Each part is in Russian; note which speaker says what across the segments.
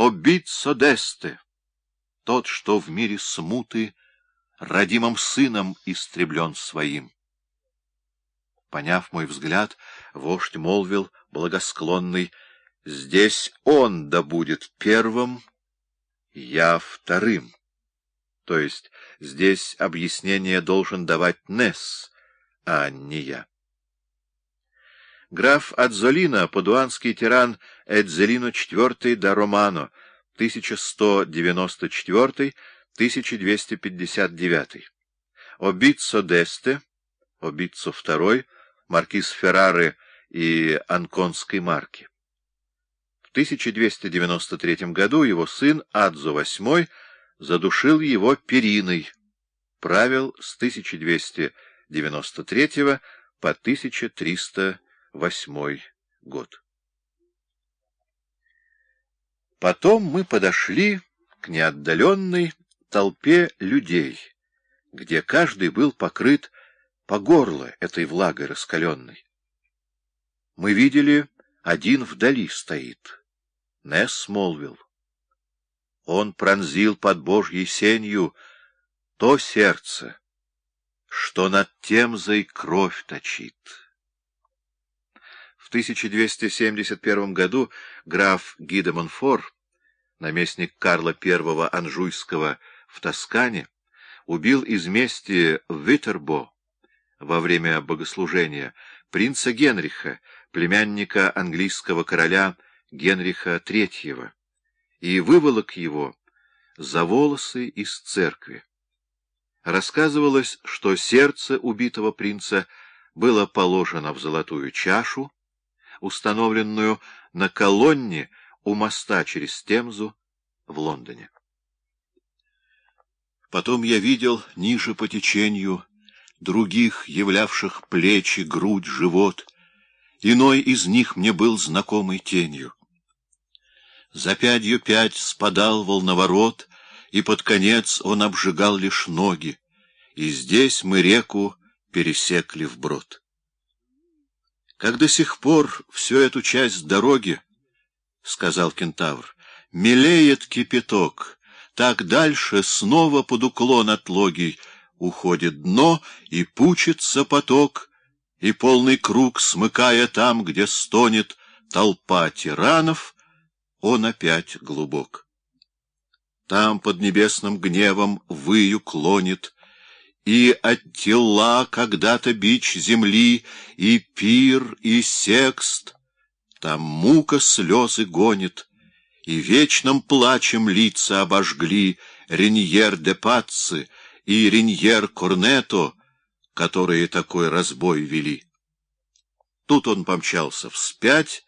Speaker 1: обицо десте, тот, что в мире смуты, родимым сыном истреблен своим. Поняв мой взгляд, вождь молвил, благосклонный, «Здесь он да будет первым, я вторым». То есть здесь объяснение должен давать Несс, а не я. Граф Адзолино, падуанский тиран Эдзелино IV да Романо, 1194-1259. Обиццо Десте, Обиццо II, маркиз Феррары и Анконской марки. В 1293 году его сын Адзо VIII задушил его периной, правил с 1293 по 1308 год. Потом мы подошли к неотдаленной толпе людей, где каждый был покрыт по горло этой влагой раскаленной. Мы видели, один вдали стоит. Несс молвил. Он пронзил под Божьей сенью то сердце, что над Темзой кровь точит. В 1271 году граф Гиде Монфор, наместник Карла I Анжуйского в Тоскане, убил из мести Витербо во время богослужения принца Генриха, племянника английского короля Генриха III, и выволок его за волосы из церкви. Рассказывалось, что сердце убитого принца было положено в золотую чашу, установленную на колонне у моста через Темзу в Лондоне. Потом я видел ниже по течению других, являвших плечи, грудь, живот. Иной из них мне был знакомой тенью. За пятью пять спадал волноворот, и под конец он обжигал лишь ноги, и здесь мы реку пересекли вброд. Как до сих пор всю эту часть дороги, — сказал кентавр, — мелеет кипяток, так дальше снова под уклон от логий уходит дно и пучится поток, и полный круг, смыкая там, где стонет толпа тиранов, он опять глубок. Там под небесным гневом выю клонит, и от тела когда-то бич земли, и пир, и секст, там мука слезы гонит, и вечным плачем лица обожгли Реньер де Пацци и Реньер Корнето, которые такой разбой вели. Тут он помчался вспять,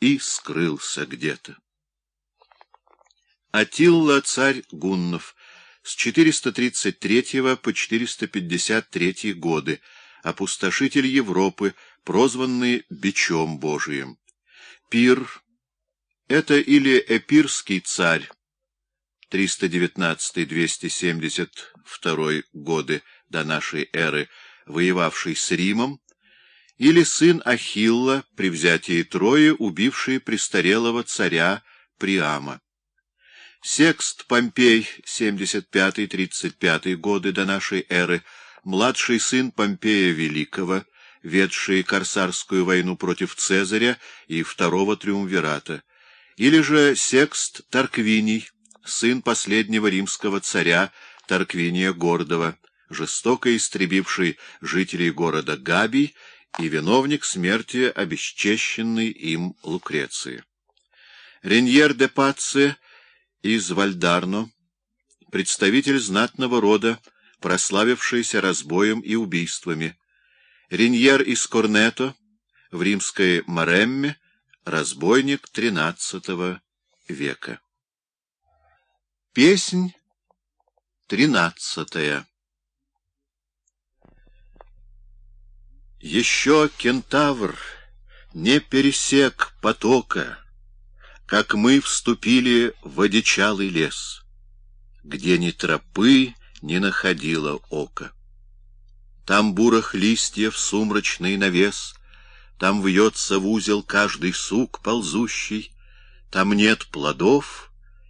Speaker 1: и скрылся где-то. Атилла, царь Гуннов, с 433 по 453 годы, опустошитель Европы, прозванный Бичом Божиим. Пир — это или Эпирский царь, 319-272 годы до нашей эры, воевавший с Римом, или сын Ахилла при взятии Трои, убивший престарелого царя Приама. Секст Помпей, 75-35 годы до нашей эры, младший сын Помпея Великого, ведший корсарскую войну против Цезаря и второго триумвирата, или же Секст Тарквиний, сын последнего римского царя Тарквиния Гордого, жестоко истребивший жителей города Габий и виновник смерти обесчещенной им Лукреции. Реньер де Пацци из Вальдарно, представитель знатного рода, прославившийся разбоем и убийствами. Реньер из Корнето, в римской Маремме, разбойник XIII века. Песнь тринадцатая Еще кентавр не пересек потока, Как мы вступили в одичалый лес, Где ни тропы не находило око. Там бурах листьев сумрачный навес, Там вьется в узел каждый сук ползущий, Там нет плодов,